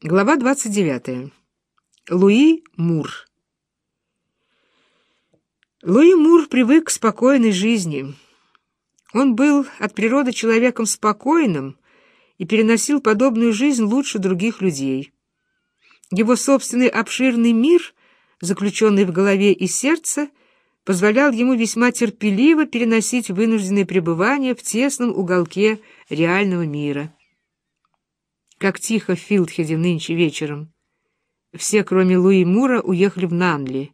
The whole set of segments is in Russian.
Глава 29. Луи Мур. Луи Мур привык к спокойной жизни. Он был от природы человеком спокойным и переносил подобную жизнь лучше других людей. Его собственный обширный мир, заключенный в голове и сердце, позволял ему весьма терпеливо переносить вынужденное пребывание в тесном уголке реального мира как тихо в Филдхеде нынче вечером. Все, кроме Луи Мура, уехали в Нанли.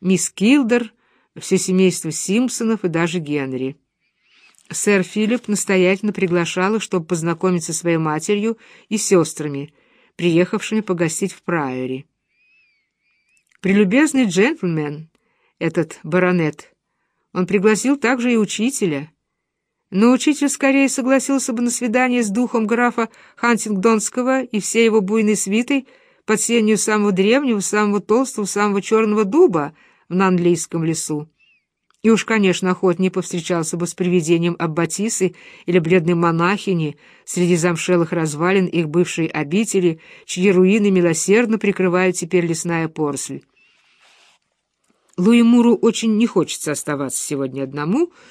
Мисс Килдер, все семейство Симпсонов и даже Генри. Сэр Филипп настоятельно приглашал их, чтобы познакомиться со своей матерью и сестрами, приехавшими погостить в Прайори. Прелюбезный джентльмен, этот баронет, он пригласил также и учителя — но учитель скорее согласился бы на свидание с духом графа Хантингдонского и всей его буйной свитой под сенью самого древнего, самого толстого, самого черного дуба в Нанлийском лесу. И уж, конечно, охотнее повстречался бы с привидением Аббатисы или бледной монахини среди замшелых развалин их бывшей обители, чьи руины милосердно прикрывают теперь лесная поросль. Луи Муру очень не хочется оставаться сегодня одному —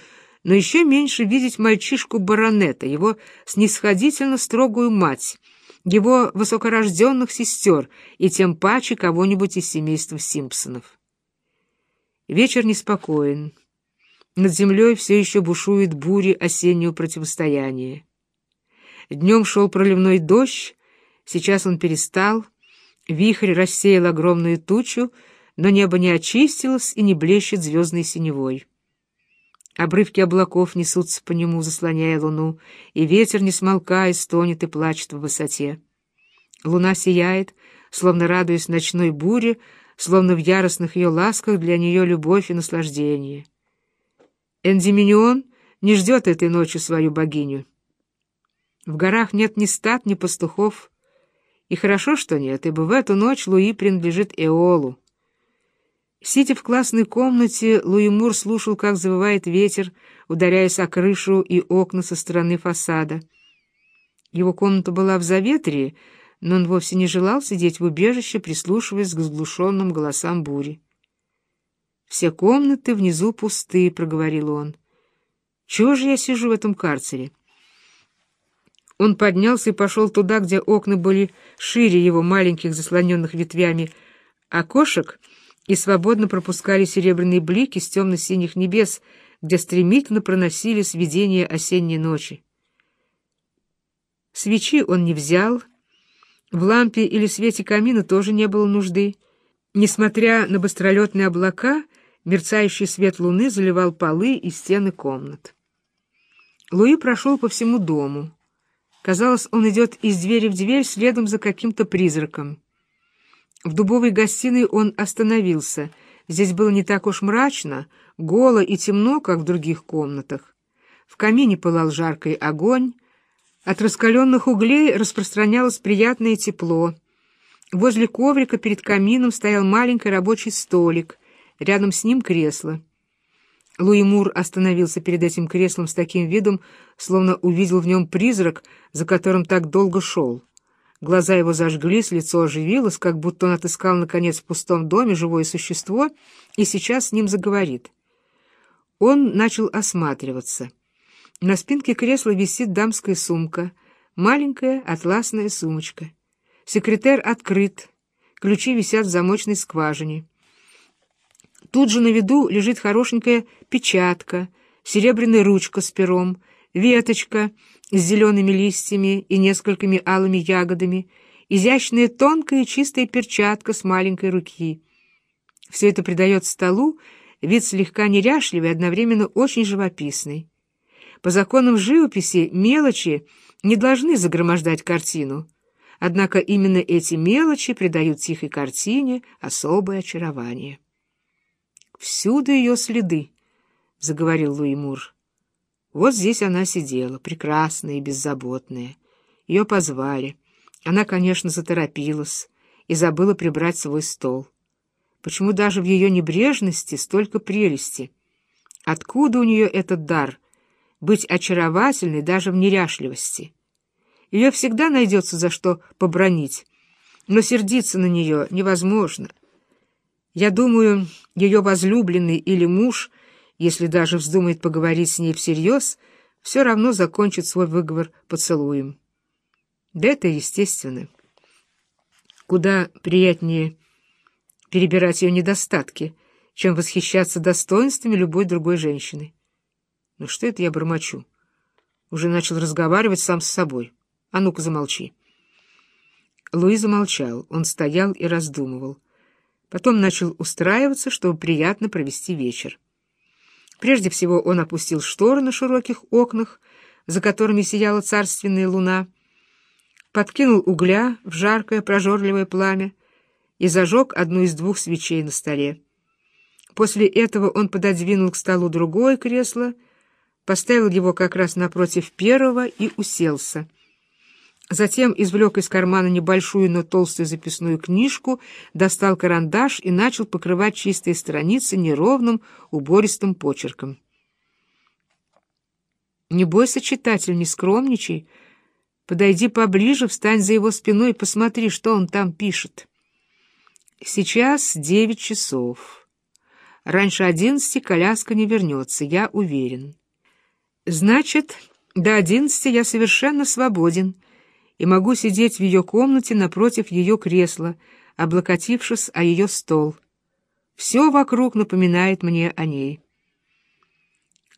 но еще меньше видеть мальчишку баронета, его снисходительно строгую мать, его высокорожденных сестер и тем паче кого-нибудь из семейства Симпсонов. Вечер неспокоен. Над землей все еще бушует бури осеннего противостояния. Днем шел проливной дождь, сейчас он перестал, вихрь рассеял огромную тучу, но небо не очистилось и не блещет звездной синевой. Обрывки облаков несутся по нему, заслоняя луну, и ветер, не смолкая, стонет и плачет в высоте. Луна сияет, словно радуясь ночной буре, словно в яростных ее ласках для нее любовь и наслаждение. Эндиминион не ждет этой ночью свою богиню. В горах нет ни стад, ни пастухов. И хорошо, что нет, ибо в эту ночь Луи принадлежит Эолу. Сидя в классной комнате, Луи Мур слушал, как завывает ветер, ударяясь о крышу и окна со стороны фасада. Его комната была в заветрии, но он вовсе не желал сидеть в убежище, прислушиваясь к заглушенным голосам бури. «Все комнаты внизу пусты», — проговорил он. «Чего же я сижу в этом карцере?» Он поднялся и пошел туда, где окна были шире его маленьких, заслоненных ветвями окошек, и свободно пропускали серебряные блики с темно-синих небес, где стремительно проносились видения осенней ночи. Свечи он не взял, в лампе или свете камина тоже не было нужды. Несмотря на быстролетные облака, мерцающий свет луны заливал полы и стены комнат. Луи прошел по всему дому. Казалось, он идет из двери в дверь следом за каким-то призраком. В дубовой гостиной он остановился. Здесь было не так уж мрачно, голо и темно, как в других комнатах. В камине пылал жаркий огонь, от раскаленных углей распространялось приятное тепло. Возле коврика перед камином стоял маленький рабочий столик, рядом с ним кресло. Луи Мур остановился перед этим креслом с таким видом, словно увидел в нем призрак, за которым так долго шел. Глаза его зажглись, лицо оживилось, как будто он отыскал, наконец, в пустом доме живое существо и сейчас с ним заговорит. Он начал осматриваться. На спинке кресла висит дамская сумка, маленькая атласная сумочка. Секретер открыт, ключи висят в замочной скважине. Тут же на виду лежит хорошенькая печатка, серебряная ручка с пером, веточка — с зелеными листьями и несколькими алыми ягодами, изящная тонкая чистая перчатка с маленькой руки. Все это придает столу вид слегка неряшливый, одновременно очень живописный. По законам живописи мелочи не должны загромождать картину, однако именно эти мелочи придают тихой картине особое очарование. «Всюду ее следы», — заговорил Луи Мур. Вот здесь она сидела, прекрасная и беззаботная. Ее позвали. Она, конечно, заторопилась и забыла прибрать свой стол. Почему даже в ее небрежности столько прелести? Откуда у нее этот дар — быть очаровательной даже в неряшливости? Ее всегда найдется за что побронить, но сердиться на нее невозможно. Я думаю, ее возлюбленный или муж, если даже вздумает поговорить с ней всерьез, все равно закончит свой выговор поцелуем. Да это естественно. Куда приятнее перебирать ее недостатки, чем восхищаться достоинствами любой другой женщины. Ну что это я бормочу? Уже начал разговаривать сам с собой. А ну-ка замолчи. Луи замолчал. Он стоял и раздумывал. Потом начал устраиваться, чтобы приятно провести вечер. Прежде всего он опустил шторы на широких окнах, за которыми сияла царственная луна, подкинул угля в жаркое прожорливое пламя и зажег одну из двух свечей на столе. После этого он пододвинул к столу другое кресло, поставил его как раз напротив первого и уселся. Затем извлек из кармана небольшую, но толстую записную книжку, достал карандаш и начал покрывать чистые страницы неровным, убористым почерком. «Не бойся, читатель, не скромничай. Подойди поближе, встань за его спиной и посмотри, что он там пишет. Сейчас девять часов. Раньше одиннадцати коляска не вернется, я уверен. Значит, до одиннадцати я совершенно свободен» и могу сидеть в ее комнате напротив ее кресла, облокотившись о ее стол. Все вокруг напоминает мне о ней.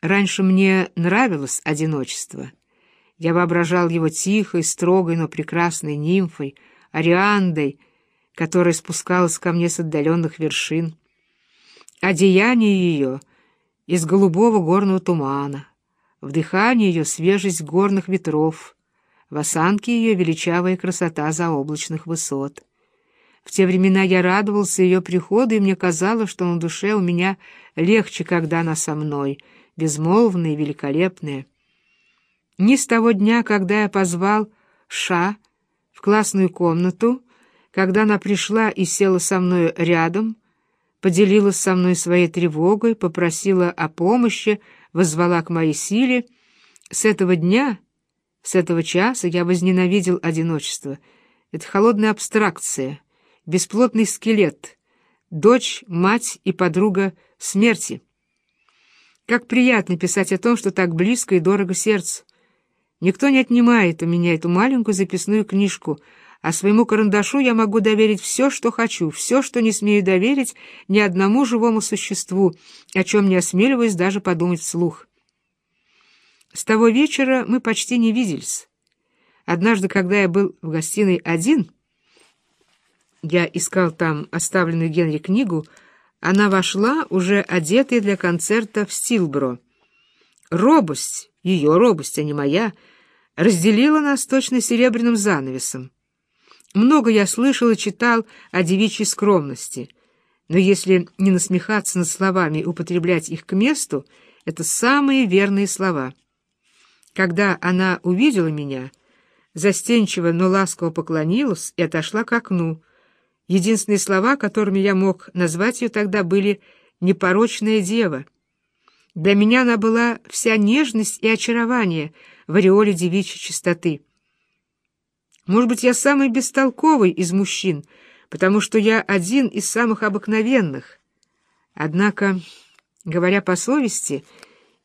Раньше мне нравилось одиночество. Я воображал его тихой, строгой, но прекрасной нимфой, Ариандой, которая спускалась ко мне с отдаленных вершин. Одеяние ее из голубого горного тумана, вдыхание ее свежесть горных ветров — в осанке ее величавая красота заоблачных высот. В те времена я радовался ее приходу, и мне казалось, что на душе у меня легче, когда она со мной, безмолвная и великолепная. Ни с того дня, когда я позвал Ша в классную комнату, когда она пришла и села со мной рядом, поделилась со мной своей тревогой, попросила о помощи, воззвала к моей силе, с этого дня с этого часа я возненавидел одиночество. Это холодная абстракция, бесплотный скелет, дочь, мать и подруга смерти. Как приятно писать о том, что так близко и дорого сердцу. Никто не отнимает у меня эту маленькую записную книжку, а своему карандашу я могу доверить все, что хочу, все, что не смею доверить ни одному живому существу, о чем не осмеливаюсь даже подумать вслух. С того вечера мы почти не виделись. Однажды, когда я был в гостиной один, я искал там оставленную Генри книгу, она вошла, уже одетая для концерта в Стилбро. Робость, ее робость, а не моя, разделила нас точно серебряным занавесом. Много я слышал и читал о девичьей скромности, но если не насмехаться над словами и употреблять их к месту, это самые верные слова — когда она увидела меня, застенчиво, но ласково поклонилась и отошла к окну. Единственные слова, которыми я мог назвать ее тогда, были «непорочная дева». Для меня она была вся нежность и очарование в ореоле девичьей чистоты. Может быть, я самый бестолковый из мужчин, потому что я один из самых обыкновенных. Однако, говоря по совести,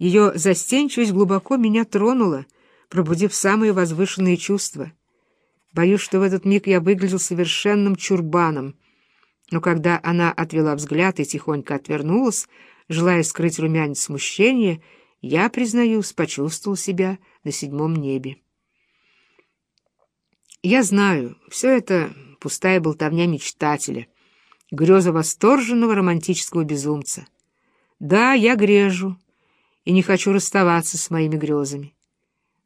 ее застенчивость глубоко меня тронула, пробудив самые возвышенные чувства. Боюсь, что в этот миг я выглядел совершенным чурбаном. Но когда она отвела взгляд и тихонько отвернулась, желая скрыть румянец смущения, я, признаюсь, почувствовал себя на седьмом небе. Я знаю, все это пустая болтовня мечтателя, греза восторженного романтического безумца. Да, я грежу, и не хочу расставаться с моими грезами.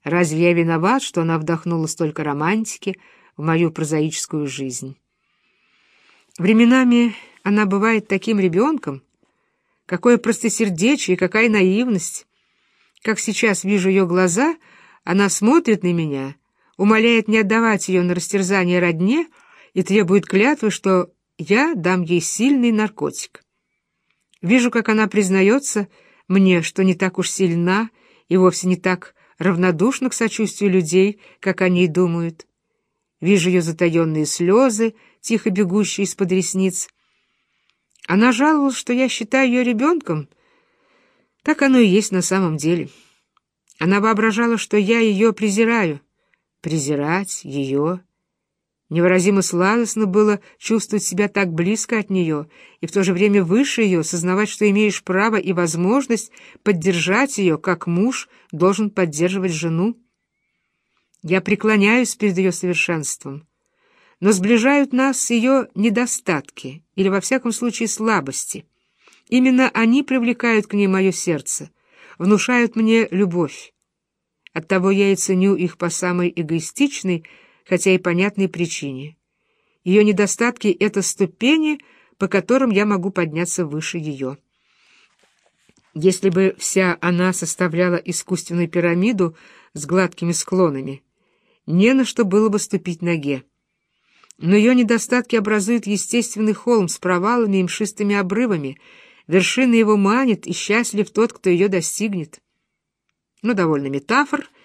Разве я виноват, что она вдохнула столько романтики в мою прозаическую жизнь? Временами она бывает таким ребенком. Какое простосердечие, какая наивность. Как сейчас вижу ее глаза, она смотрит на меня, умоляет не отдавать ее на растерзание родне и требует клятвы, что я дам ей сильный наркотик. Вижу, как она признается, мне, что не так уж сильна и вовсе не так равнодушна к сочувствию людей, как они думают. вижу ее затаенные слезы, тихо бегущие из-под ресниц. Она жаловалась, что я считаю ее ребенком. Так оно и есть на самом деле. Она воображала, что я ее презираю. Презирать ее... Невыразимо сладостно было чувствовать себя так близко от нее и в то же время выше ее, сознавать, что имеешь право и возможность поддержать ее, как муж должен поддерживать жену. Я преклоняюсь перед ее совершенством, но сближают нас ее недостатки или, во всяком случае, слабости. Именно они привлекают к ней мое сердце, внушают мне любовь. Оттого я и ценю их по самой эгоистичной, хотя и понятной причине. Ее недостатки — это ступени, по которым я могу подняться выше ее. Если бы вся она составляла искусственную пирамиду с гладкими склонами, не на что было бы ступить ноге. Но ее недостатки образуют естественный холм с провалами и мшистыми обрывами, вершина его манит, и счастлив тот, кто ее достигнет. Ну, довольно метафор —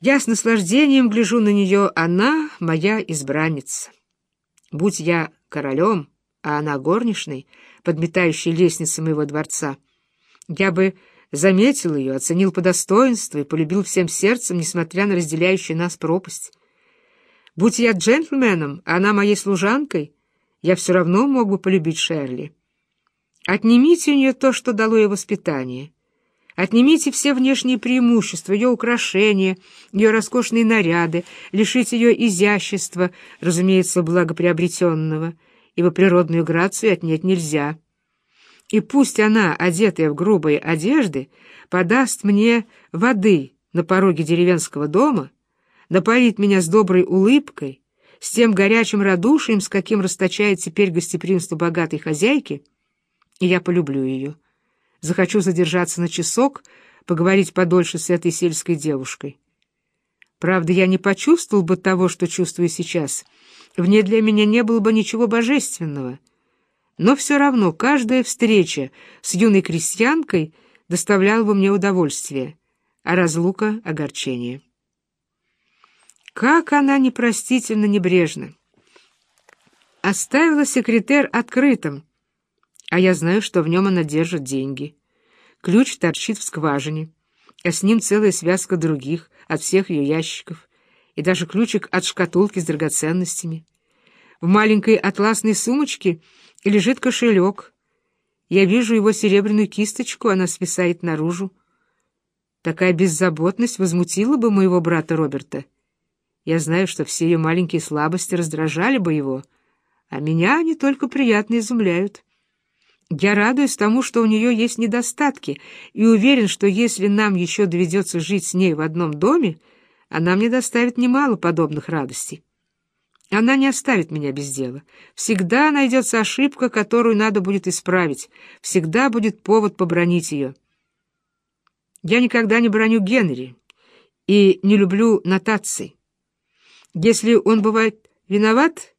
я с наслаждением гляжу на нее, она моя избранница. Будь я королем, а она горничной, подметающей лестницы моего дворца, я бы заметил ее, оценил по достоинству и полюбил всем сердцем, несмотря на разделяющую нас пропасть. Будь я джентльменом, а она моей служанкой, я все равно мог бы полюбить Шерли. Отнимите у нее то, что дало ей воспитание, Отнимите все внешние преимущества, ее украшения, ее роскошные наряды, лишите ее изящества, разумеется, благоприобретенного, ибо природную грацию отнять нельзя. И пусть она, одетая в грубые одежды, подаст мне воды на пороге деревенского дома, напоит меня с доброй улыбкой, с тем горячим радушием, с каким расточает теперь гостеприимство богатой хозяйки, и я полюблю ее захочу задержаться на часок, поговорить подольше с этой сельской девушкой. Правда, я не почувствовал бы того, что чувствую сейчас. В ней для меня не было бы ничего божественного. Но все равно каждая встреча с юной крестьянкой доставляла бы мне удовольствие, а разлука — огорчение. Как она непростительно небрежна! Оставила секретер открытым, а я знаю, что в нем она держит деньги. Ключ торчит в скважине, а с ним целая связка других от всех ее ящиков, и даже ключик от шкатулки с драгоценностями. В маленькой атласной сумочке лежит кошелек. Я вижу его серебряную кисточку, она свисает наружу. Такая беззаботность возмутила бы моего брата Роберта. Я знаю, что все ее маленькие слабости раздражали бы его, а меня они только приятно изумляют. Я радуюсь тому, что у нее есть недостатки, и уверен, что если нам еще доведется жить с ней в одном доме, она мне доставит немало подобных радостей. Она не оставит меня без дела. Всегда найдется ошибка, которую надо будет исправить. Всегда будет повод побронить ее. Я никогда не броню Генри и не люблю нотаций. Если он бывает виноват,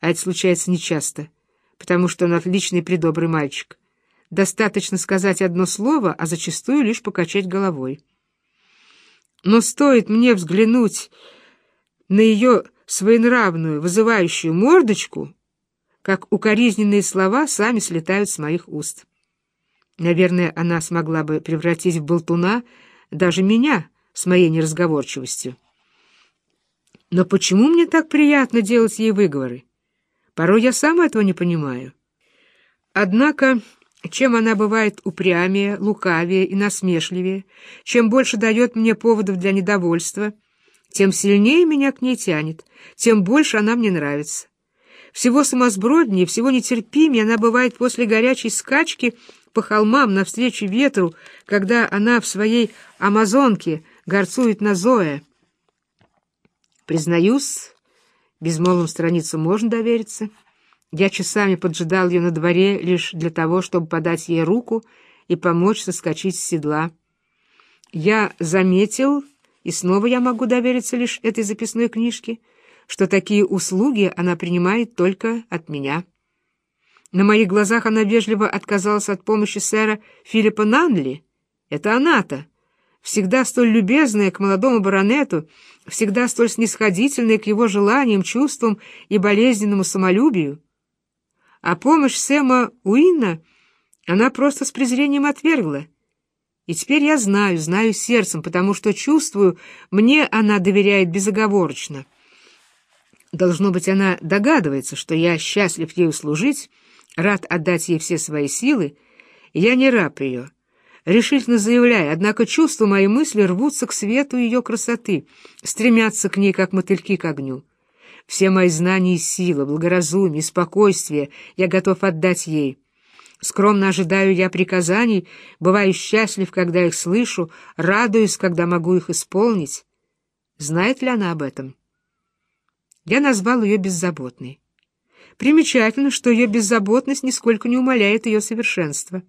а это случается нечасто, — потому что он отличный придобрый мальчик. Достаточно сказать одно слово, а зачастую лишь покачать головой. Но стоит мне взглянуть на ее своенравную, вызывающую мордочку, как укоризненные слова сами слетают с моих уст. Наверное, она смогла бы превратить в болтуна даже меня с моей неразговорчивостью. Но почему мне так приятно делать ей выговоры? Порой я сам этого не понимаю. Однако, чем она бывает упрямее, лукавее и насмешливее, чем больше дает мне поводов для недовольства, тем сильнее меня к ней тянет, тем больше она мне нравится. Всего сумасброднее, всего нетерпимее она бывает после горячей скачки по холмам навстречу ветру, когда она в своей амазонке горцует на Зоя. Признаюсь, Безмолвным страницам можно довериться. Я часами поджидал ее на дворе лишь для того, чтобы подать ей руку и помочь соскочить с седла. Я заметил, и снова я могу довериться лишь этой записной книжке, что такие услуги она принимает только от меня. На моих глазах она вежливо отказалась от помощи сэра Филиппа Нанли. Это она-то, всегда столь любезная к молодому баронету, всегда столь снисходительная к его желаниям, чувствам и болезненному самолюбию. А помощь Сэма Уинна она просто с презрением отвергла. И теперь я знаю, знаю сердцем, потому что чувствую, мне она доверяет безоговорочно. Должно быть, она догадывается, что я счастлив ей служить, рад отдать ей все свои силы, и я не раб ее. Решительно заявляю, однако чувства мои мысли рвутся к свету ее красоты, стремятся к ней, как мотыльки к огню. Все мои знания и сила, благоразумие, спокойствие я готов отдать ей. Скромно ожидаю я приказаний, бываю счастлив, когда их слышу, радуюсь, когда могу их исполнить. Знает ли она об этом? Я назвал ее беззаботной. Примечательно, что ее беззаботность нисколько не умаляет ее совершенства.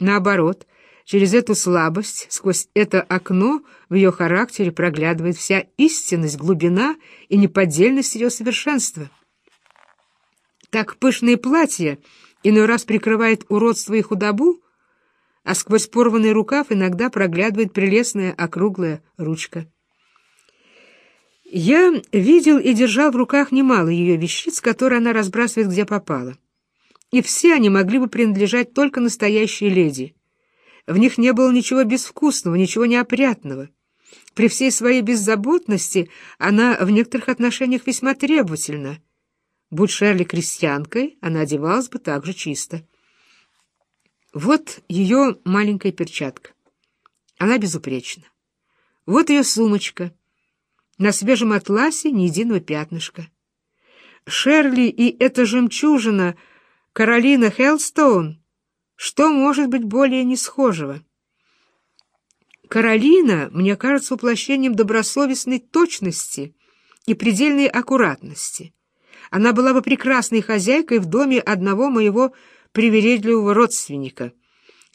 Наоборот, через эту слабость, сквозь это окно в ее характере проглядывает вся истинность, глубина и неподдельность ее совершенства. Так пышные платья иной раз прикрывает уродство и худобу, а сквозь порванный рукав иногда проглядывает прелестная округлая ручка. Я видел и держал в руках немало ее вещиц, которые она разбрасывает где попало. И все они могли бы принадлежать только настоящей леди. В них не было ничего безвкусного, ничего неопрятного. При всей своей беззаботности она в некоторых отношениях весьма требовательна. Будь Шерли крестьянкой, она одевалась бы так же чисто. Вот ее маленькая перчатка. Она безупречна. Вот ее сумочка — на свежем атласе ни единого пятнышка. Шерли и эта жемчужина Каролина Хелстоун, что может быть более несхожего? Каролина, мне кажется, воплощением добросовестной точности и предельной аккуратности. Она была бы прекрасной хозяйкой в доме одного моего привередливого родственника —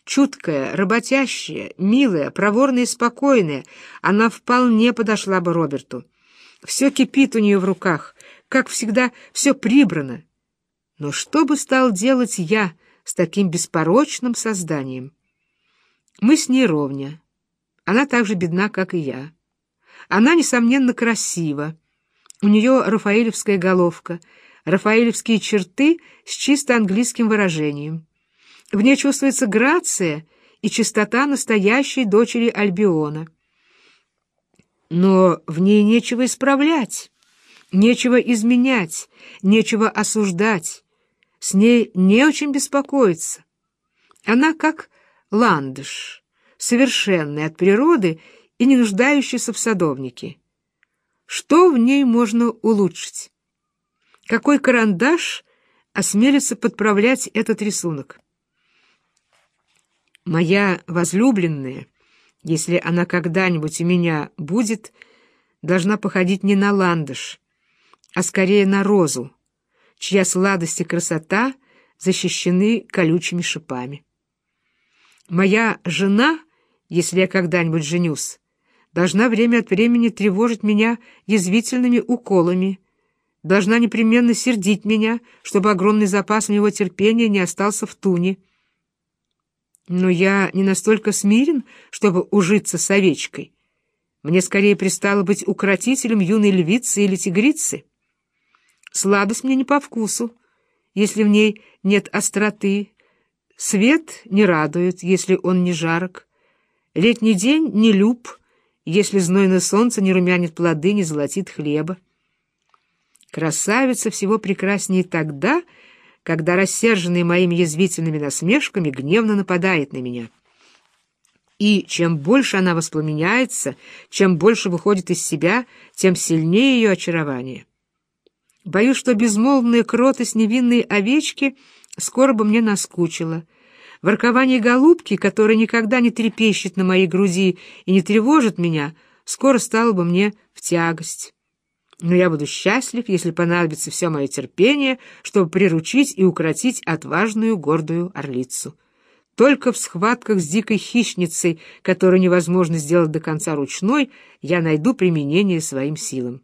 Чуткая, работящая, милая, проворная и спокойная, она вполне подошла бы Роберту. Все кипит у нее в руках, как всегда, все прибрано. Но что бы стал делать я с таким беспорочным созданием? Мы с ней ровня. Она так же бедна, как и я. Она, несомненно, красива. У нее рафаэлевская головка, рафаэлевские черты с чисто английским выражением. В ней чувствуется грация и чистота настоящей дочери Альбиона. Но в ней нечего исправлять, нечего изменять, нечего осуждать. С ней не очень беспокоиться. Она как ландыш, совершенный от природы и не нуждающийся в садовнике. Что в ней можно улучшить? Какой карандаш осмелится подправлять этот рисунок? Моя возлюбленная, если она когда-нибудь у меня будет, должна походить не на ландыш, а скорее на розу, чья сладость и красота защищены колючими шипами. Моя жена, если я когда-нибудь женюсь, должна время от времени тревожить меня язвительными уколами, должна непременно сердить меня, чтобы огромный запас моего терпения не остался в туне, но я не настолько смирен, чтобы ужиться с овечкой. Мне скорее пристало быть укротителем юной львицы или тигрицы. Сладость мне не по вкусу, если в ней нет остроты. Свет не радует, если он не жарок. Летний день не люб, если знойное солнце не румянит плоды, не золотит хлеба. Красавица всего прекраснее тогда, когда рассерженный моими язвительными насмешками гневно нападает на меня. И чем больше она воспламеняется, чем больше выходит из себя, тем сильнее ее очарование. Боюсь, что безмолвная кротость невинной овечки скоро бы мне наскучила. Воркование голубки, которая никогда не трепещет на моей груди и не тревожит меня, скоро стало бы мне в тягость но я буду счастлив, если понадобится все мое терпение, чтобы приручить и укротить отважную гордую орлицу. Только в схватках с дикой хищницей, которую невозможно сделать до конца ручной, я найду применение своим силам.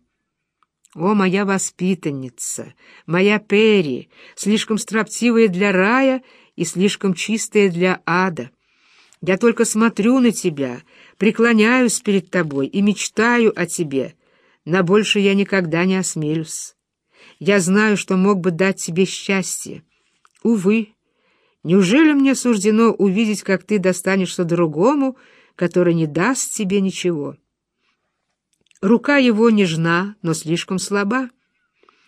О, моя воспитанница, моя Перри, слишком строптивая для рая и слишком чистая для ада! Я только смотрю на тебя, преклоняюсь перед тобой и мечтаю о тебе. На больше я никогда не осмелюсь. Я знаю, что мог бы дать тебе счастье. Увы, неужели мне суждено увидеть, как ты достанешься другому, который не даст тебе ничего?» Рука его нежна, но слишком слаба.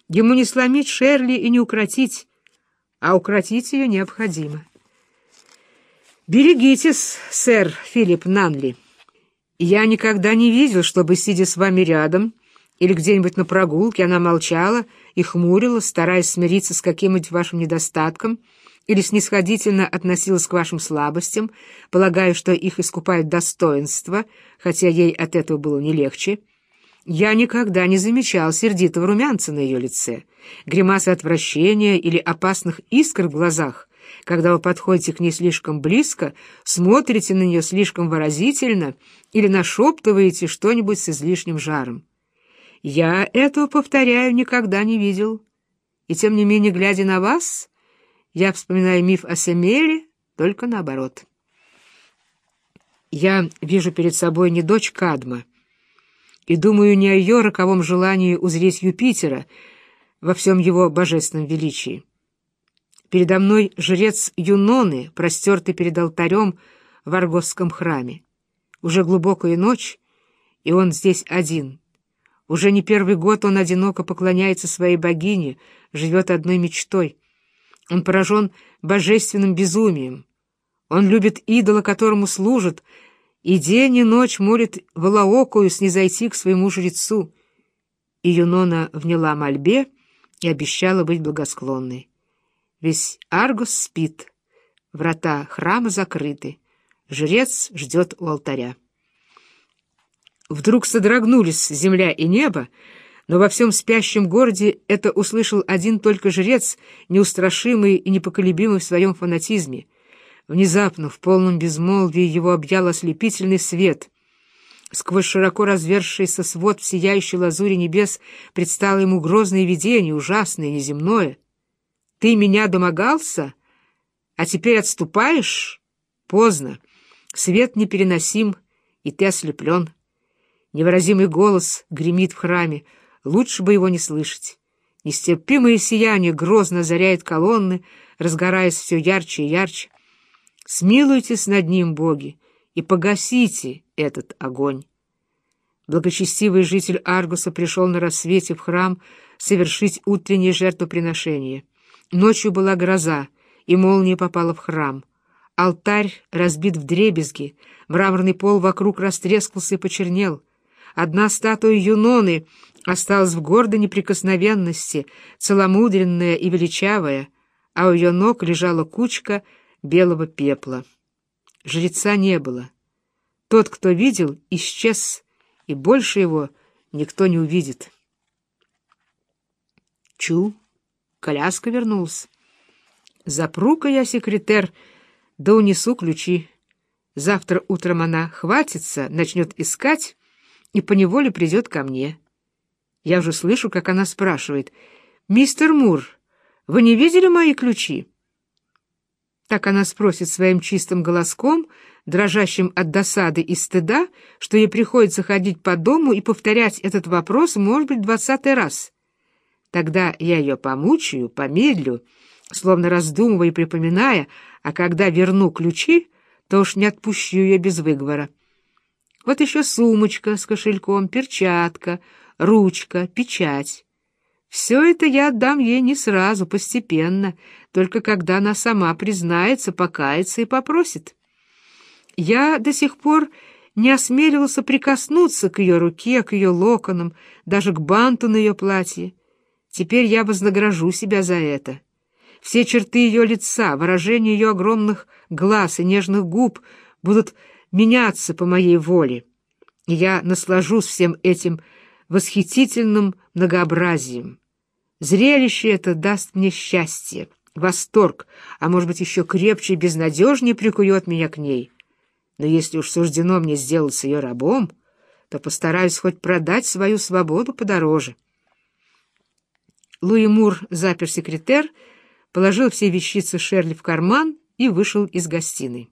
Ему не сломить Шерли и не укротить, а укротить ее необходимо. «Берегитесь, сэр Филипп Нанли. Я никогда не видел, чтобы, сидя с вами рядом или где-нибудь на прогулке, она молчала и хмурилась, стараясь смириться с каким-нибудь вашим недостатком, или снисходительно относилась к вашим слабостям, полагая, что их искупает достоинство, хотя ей от этого было не легче». Я никогда не замечал сердитого румянца на ее лице, гримасы отвращения или опасных искр в глазах, когда вы подходите к ней слишком близко, смотрите на нее слишком выразительно или нашептываете что-нибудь с излишним жаром. Я этого, повторяю, никогда не видел. И тем не менее, глядя на вас, я вспоминаю миф о Семеле, только наоборот. Я вижу перед собой не дочь Кадма, и думаю не о ее роковом желании узреть Юпитера во всем его божественном величии. Передо мной жрец Юноны, простертый перед алтарем в Аргосском храме. Уже глубокая ночь, и он здесь один. Уже не первый год он одиноко поклоняется своей богине, живет одной мечтой. Он поражен божественным безумием. Он любит идола, которому служит, и день и ночь молит Волоокую снизойти к своему жрецу. И Юнона вняла мольбе и обещала быть благосклонной. Весь Аргос спит, врата храма закрыты, жрец ждет у алтаря. Вдруг содрогнулись земля и небо, но во всем спящем городе это услышал один только жрец, неустрашимый и непоколебимый в своем фанатизме — Внезапно, в полном безмолвии, его объял ослепительный свет. Сквозь широко развершийся свод в сияющей лазури небес предстало ему грозное видение, ужасное, неземное. «Ты меня домогался? А теперь отступаешь? Поздно. Свет непереносим, и ты ослеплен. Невыразимый голос гремит в храме, лучше бы его не слышать. Нестерпимое сияние грозно заряет колонны, разгораясь все ярче и ярче. Смилуйтесь над ним, боги, и погасите этот огонь. Благочестивый житель Аргуса пришел на рассвете в храм совершить утреннее жертвоприношение. Ночью была гроза, и молния попала в храм. Алтарь разбит в дребезги, мраморный пол вокруг растрескался и почернел. Одна статуя Юноны осталась в гордой неприкосновенности, целомудренная и величавая, а у ее ног лежала кучка белого пепла. Жреца не было. Тот, кто видел, исчез, и больше его никто не увидит. Чу, коляска вернулась. Запру-ка я секретер, да унесу ключи. Завтра утром она хватится, начнет искать и поневоле придет ко мне. Я уже слышу, как она спрашивает, «Мистер Мур, вы не видели мои ключи?» Так она спросит своим чистым голоском, дрожащим от досады и стыда, что ей приходится ходить по дому и повторять этот вопрос, может быть, двадцатый раз. Тогда я ее помучаю, помедлю, словно раздумывая и припоминая, а когда верну ключи, то уж не отпущу ее без выговора. Вот еще сумочка с кошельком, перчатка, ручка, печать. Все это я отдам ей не сразу, постепенно, только когда она сама признается, покается и попросит. Я до сих пор не осмеливался прикоснуться к ее руке, к ее локонам, даже к банту на ее платье. Теперь я вознагражу себя за это. Все черты ее лица, выражение ее огромных глаз и нежных губ будут меняться по моей воле. И я наслажусь всем этим восхитительным многообразием. Зрелище это даст мне счастье, восторг, а может быть еще крепче и безнадежнее прикует меня к ней. Но если уж суждено мне сделать ее рабом, то постараюсь хоть продать свою свободу подороже. Луи Мур запер секретер, положил все вещицы Шерли в карман и вышел из гостиной.